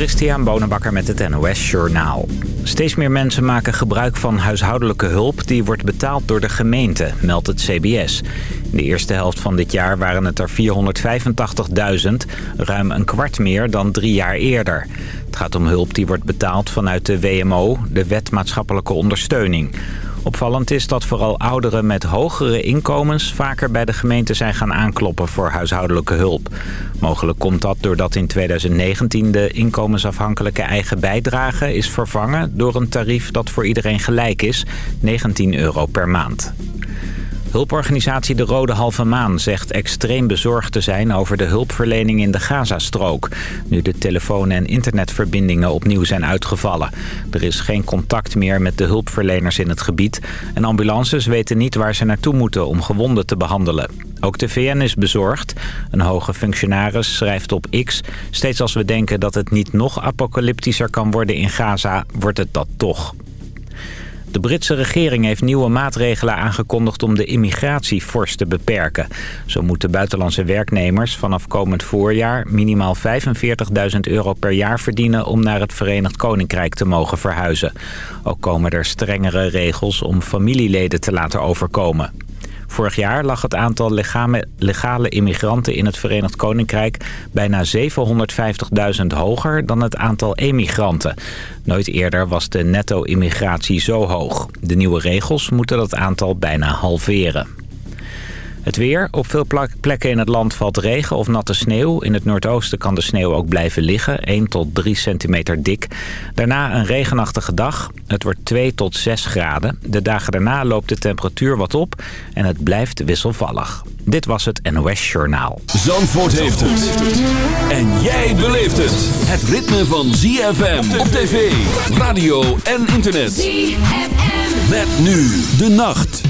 Christian Bonenbakker met het NOS Journaal. Steeds meer mensen maken gebruik van huishoudelijke hulp... die wordt betaald door de gemeente, meldt het CBS. In de eerste helft van dit jaar waren het er 485.000... ruim een kwart meer dan drie jaar eerder. Het gaat om hulp die wordt betaald vanuit de WMO, de Wet Maatschappelijke Ondersteuning... Opvallend is dat vooral ouderen met hogere inkomens vaker bij de gemeente zijn gaan aankloppen voor huishoudelijke hulp. Mogelijk komt dat doordat in 2019 de inkomensafhankelijke eigen bijdrage is vervangen door een tarief dat voor iedereen gelijk is, 19 euro per maand. Hulporganisatie De Rode Halve Maan zegt extreem bezorgd te zijn over de hulpverlening in de Gazastrook. Nu de telefoon- en internetverbindingen opnieuw zijn uitgevallen. Er is geen contact meer met de hulpverleners in het gebied. En ambulances weten niet waar ze naartoe moeten om gewonden te behandelen. Ook de VN is bezorgd. Een hoge functionaris schrijft op X... steeds als we denken dat het niet nog apocalyptischer kan worden in Gaza, wordt het dat toch. De Britse regering heeft nieuwe maatregelen aangekondigd om de immigratie fors te beperken. Zo moeten buitenlandse werknemers vanaf komend voorjaar minimaal 45.000 euro per jaar verdienen om naar het Verenigd Koninkrijk te mogen verhuizen. Ook komen er strengere regels om familieleden te laten overkomen. Vorig jaar lag het aantal legale, immigranten in het Verenigd Koninkrijk bijna 750.000 hoger dan het aantal emigranten. Nooit eerder was de netto-immigratie zo hoog. De nieuwe regels moeten dat aantal bijna halveren. Het weer. Op veel plekken in het land valt regen of natte sneeuw. In het noordoosten kan de sneeuw ook blijven liggen. 1 tot 3 centimeter dik. Daarna een regenachtige dag. Het wordt 2 tot 6 graden. De dagen daarna loopt de temperatuur wat op. En het blijft wisselvallig. Dit was het NOS Journaal. Zandvoort heeft het. En jij beleeft het. Het ritme van ZFM op tv, radio en internet. ZFM. Met nu de nacht.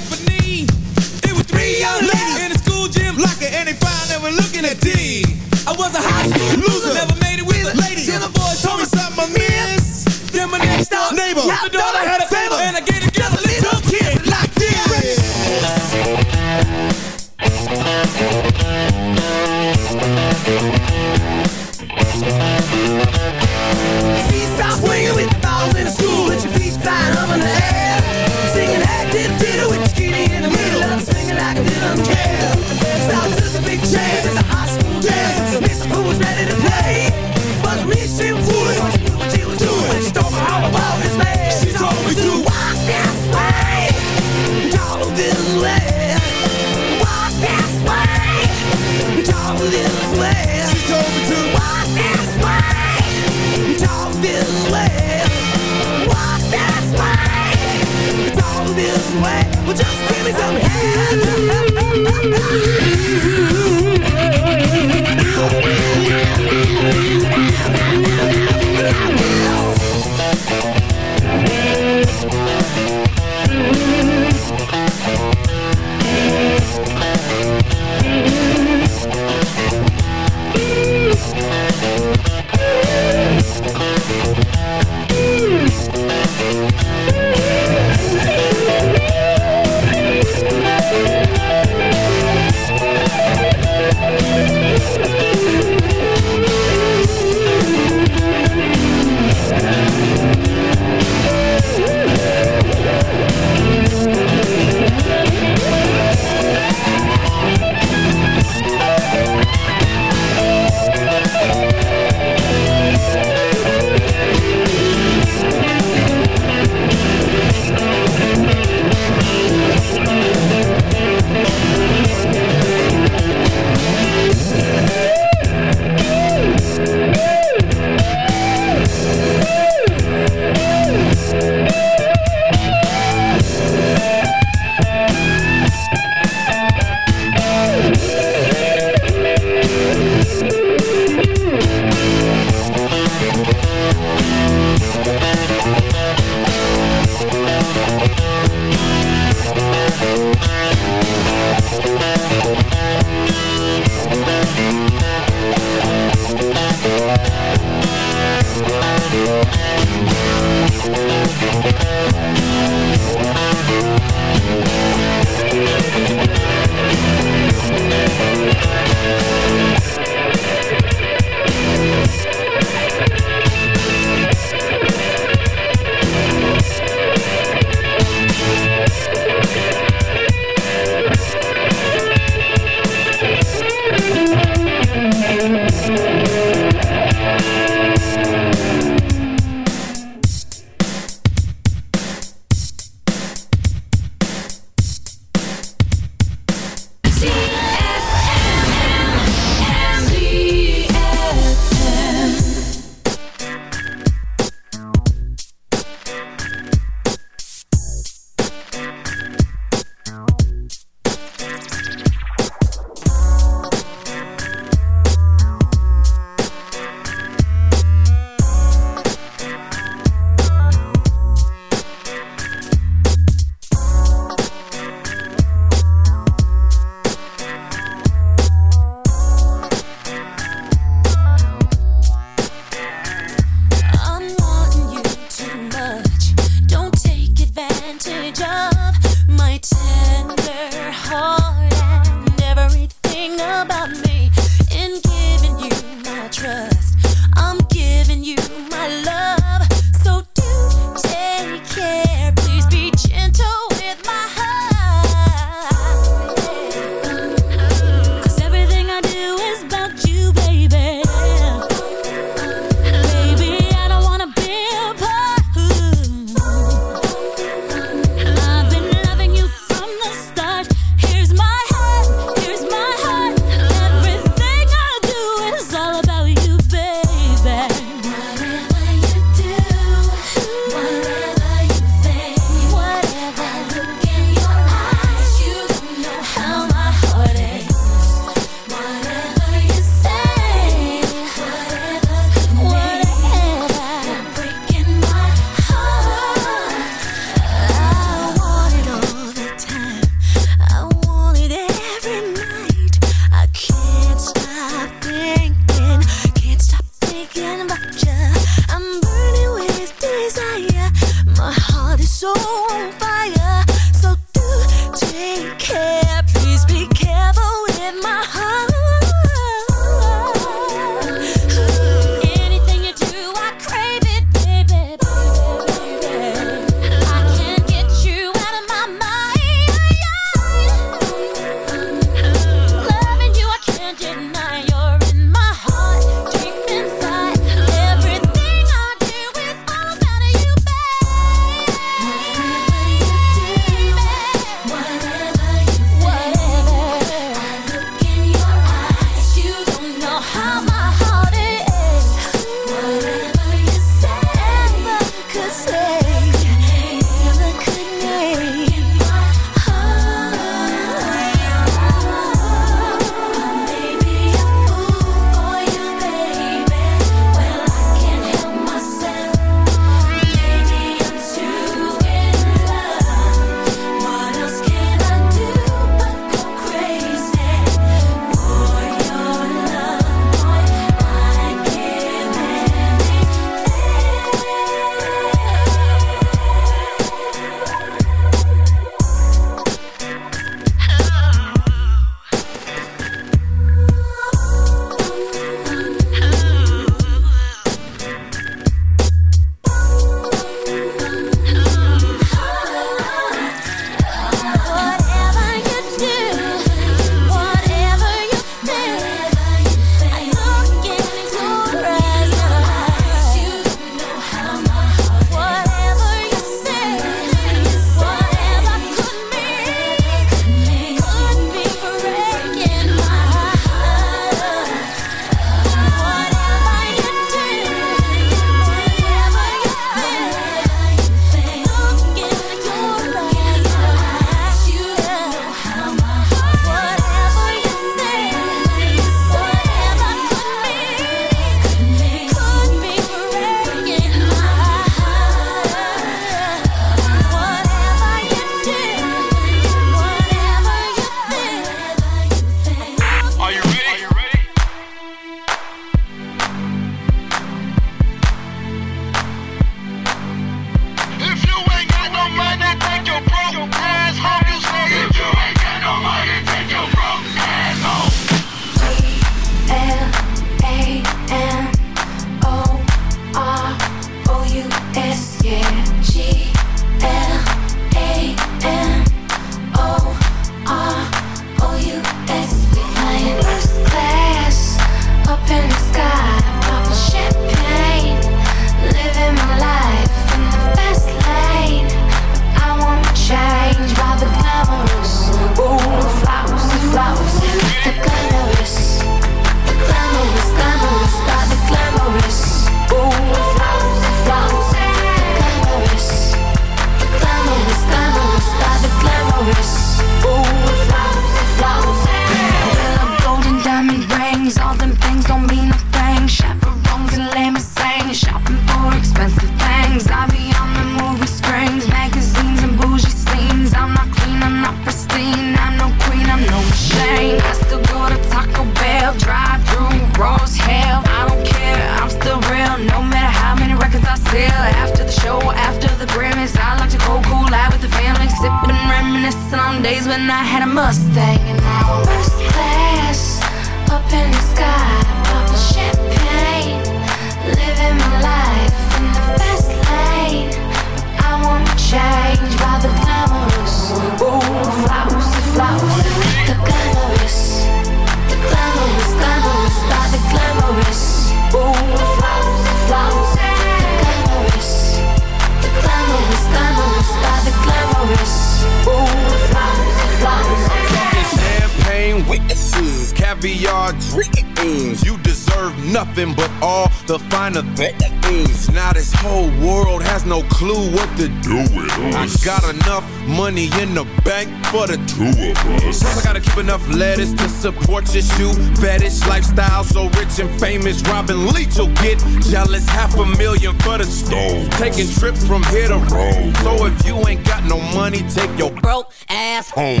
Your shoe fetish lifestyle. So rich and famous, Robin Leach will get jealous. Half a million for the stove. Taking trips from here to Rome. So if you ain't got no money, take your broke ass home.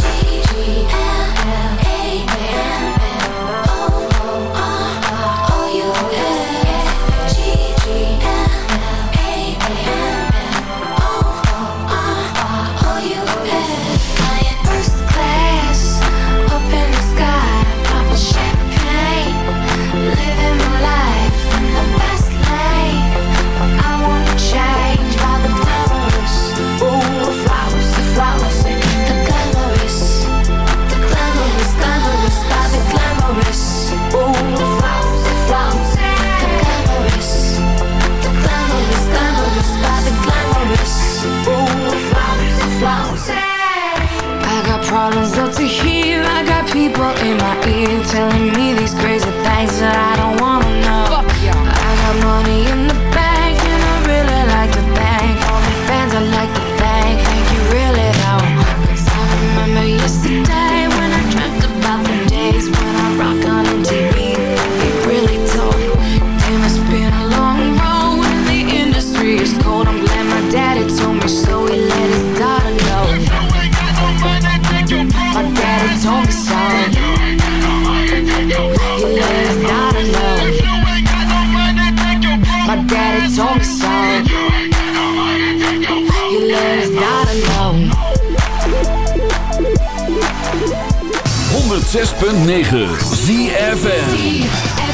G-G-L-L-A-M-N-O-O-R-R-O-U-S in my ear telling me. 106.9 ZFN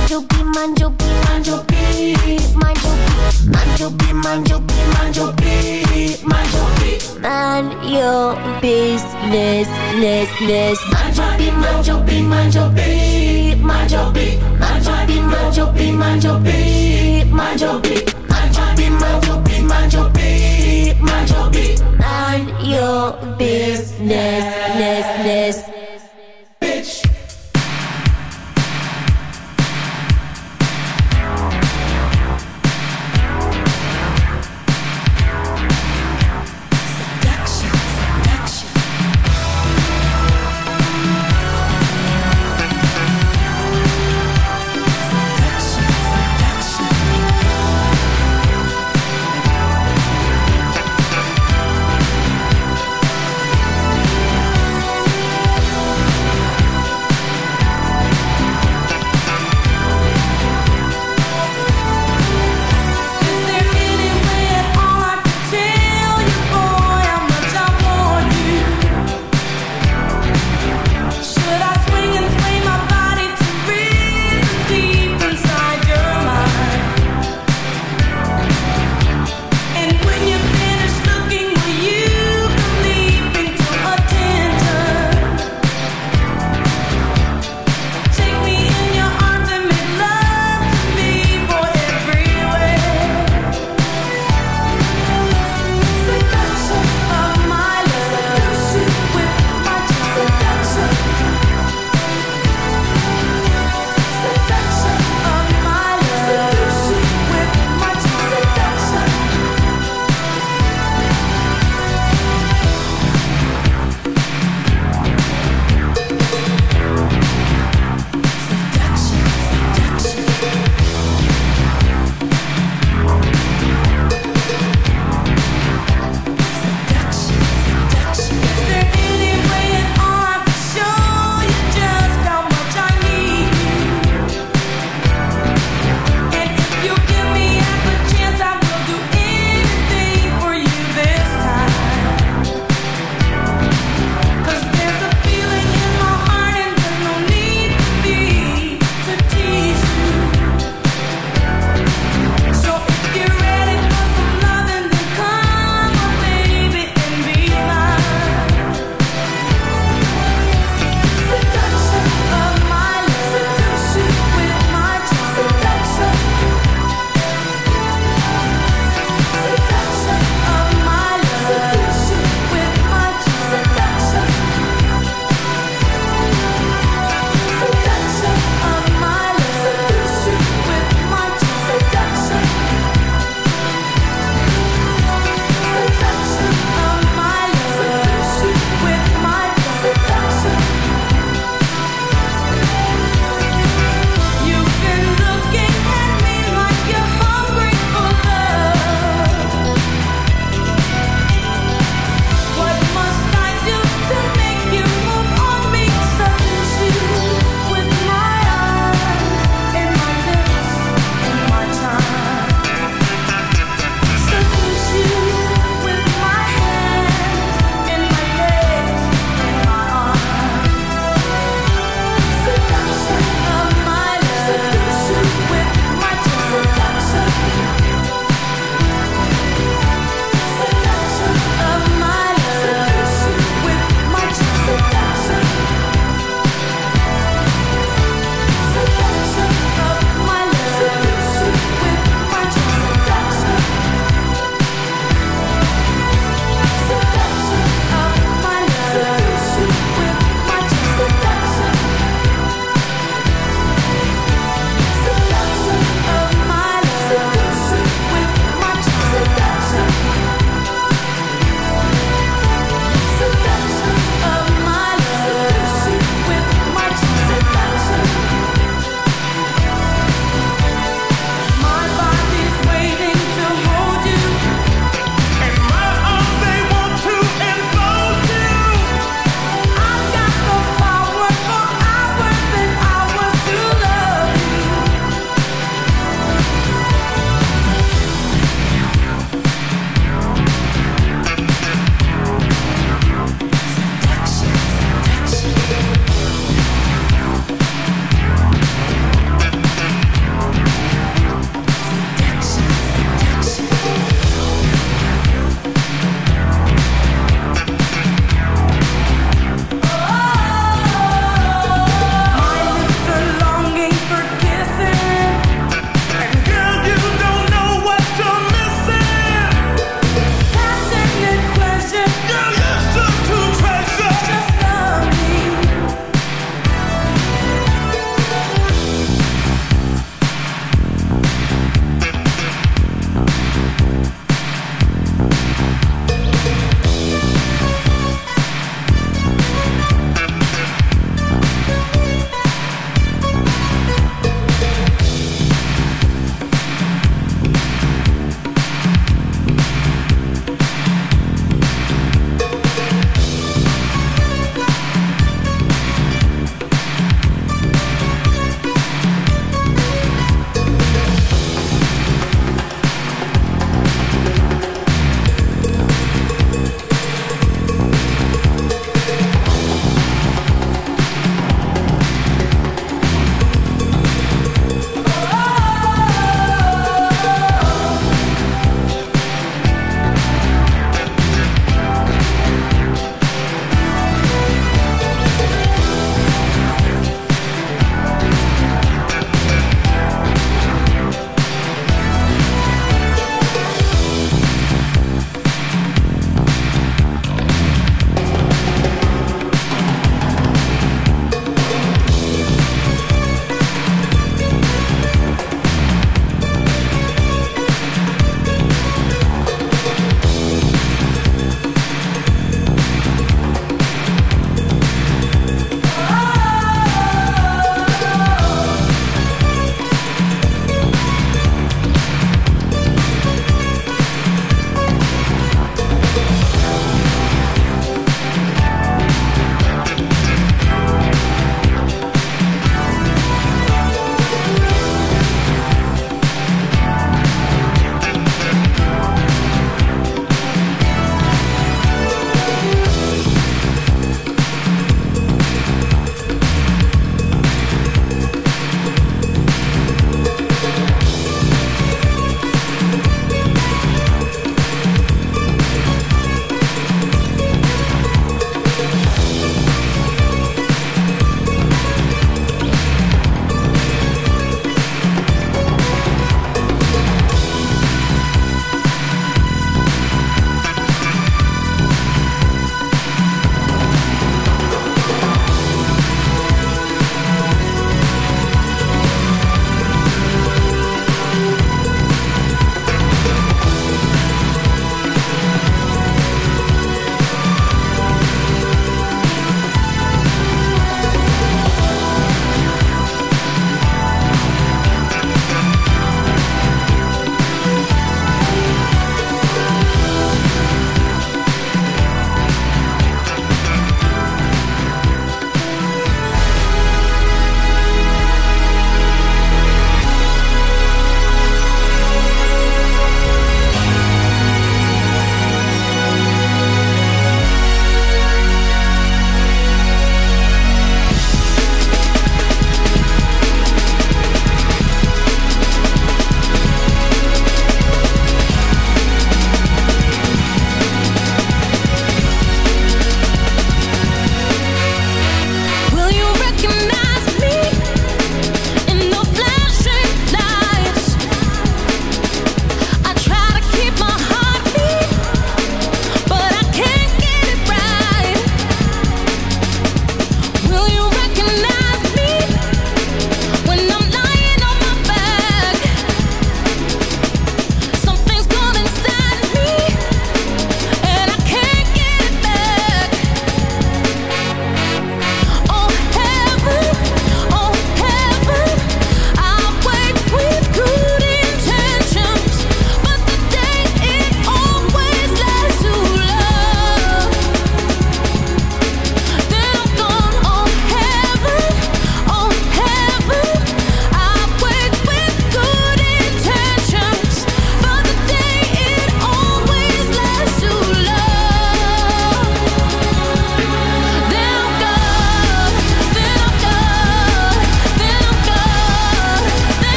Manjo be, manjo be, manjo be, manjo be. Man your business, less, less. Manjo be, manjo be, manjo be, manjo be. Manjo be, manjo be, manjo be, manjo be. Manjo be, manjo be, manjo be, manjo be. Man your business, less, less.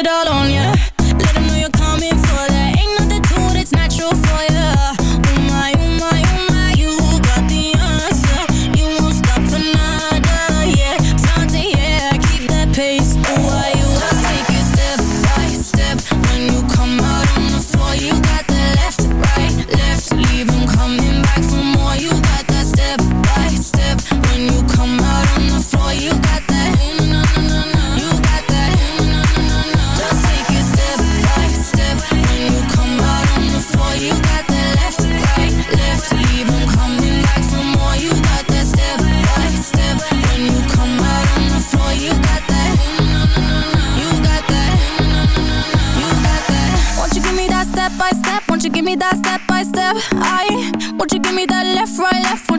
it all on you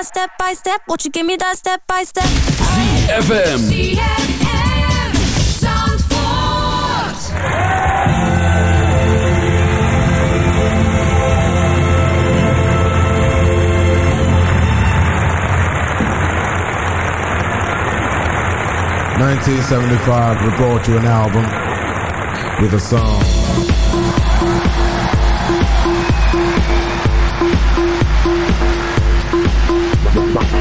that step by step? Won't you give me that step by step? ZFM. Nineteen seventy five, we brought you an album with a song. Bye.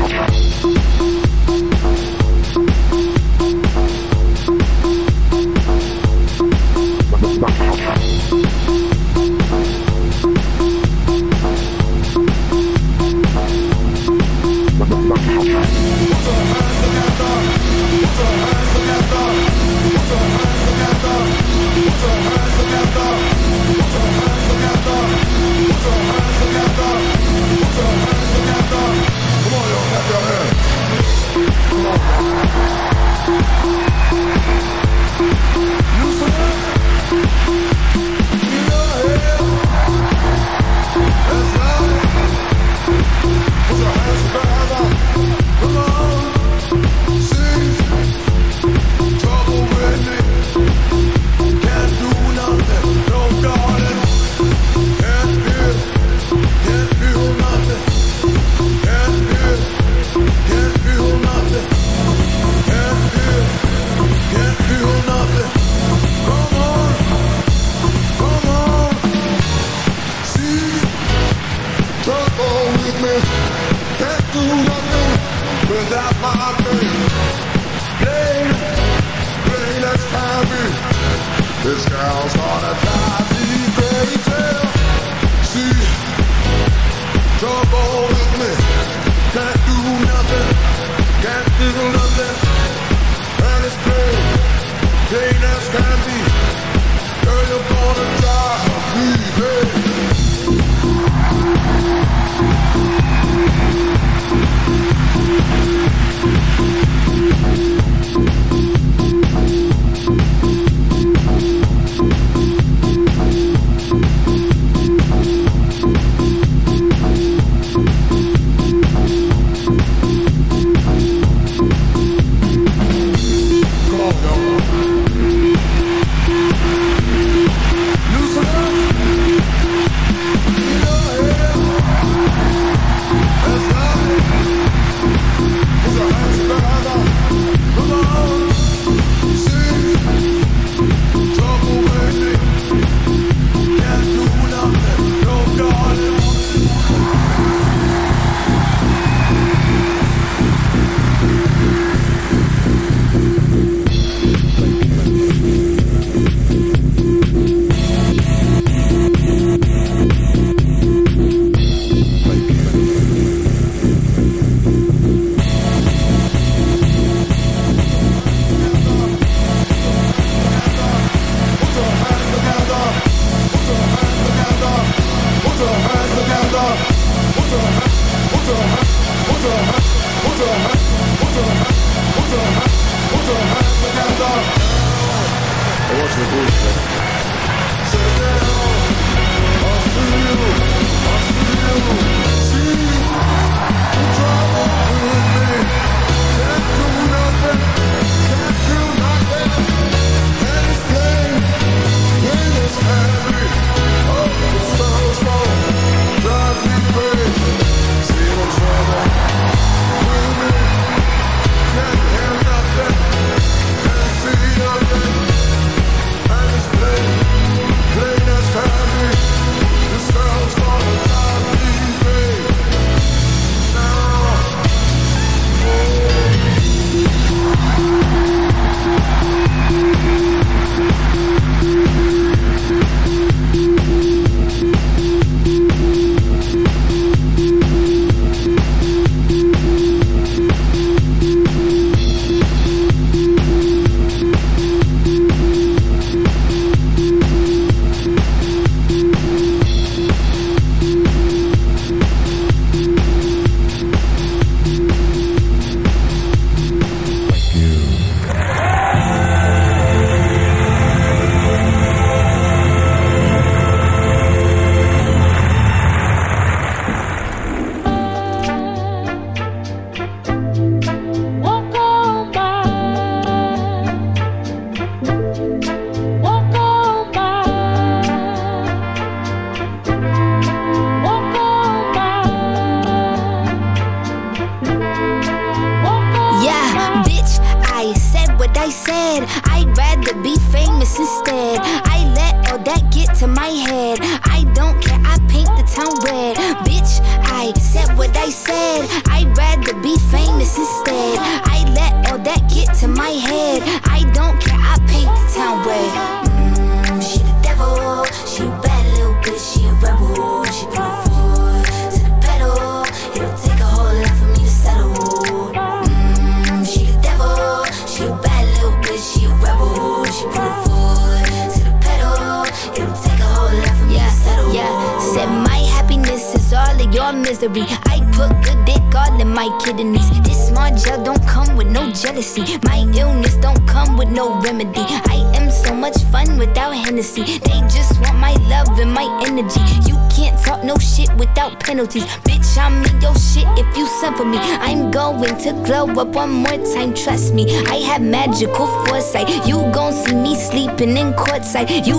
Magical foresight. You gon' see me sleeping in courtside. You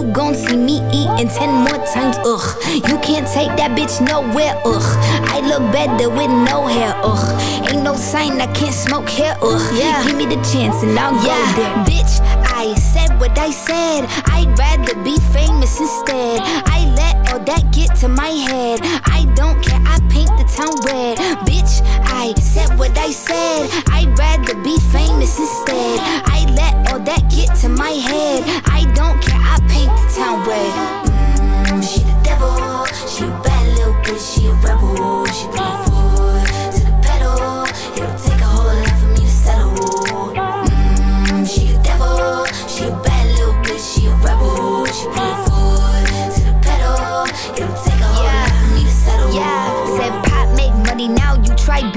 I can't smoke here, ugh. Yeah. Give me the chance and I'll go there. Bitch, I said what I said. I'd rather be famous instead. I let all that get to my head. I don't care, I paint the town red. Bitch, I said what I said. I'd rather be famous instead. I let all that get to my head. I don't care, I paint the town red. Mm, she the devil, she a bad little bitch, she a rebel. She put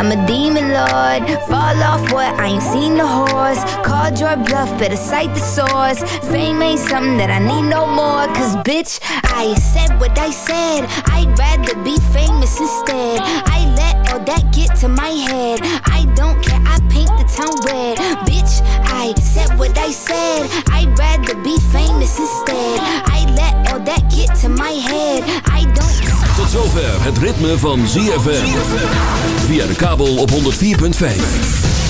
I'm a demon lord. Fall off what? I ain't seen the horse. Called your bluff, better cite the source. Fame ain't something that I need no more. Cause bitch, I said what I said. I'd rather be famous instead. I let all that get to my head. I don't care, I paint the town red. Bitch, I said what I said. I'd rather be famous instead. I let all that get to my head. I don't Tot zover het ritme van ZFM. Via de kabel op 104.5.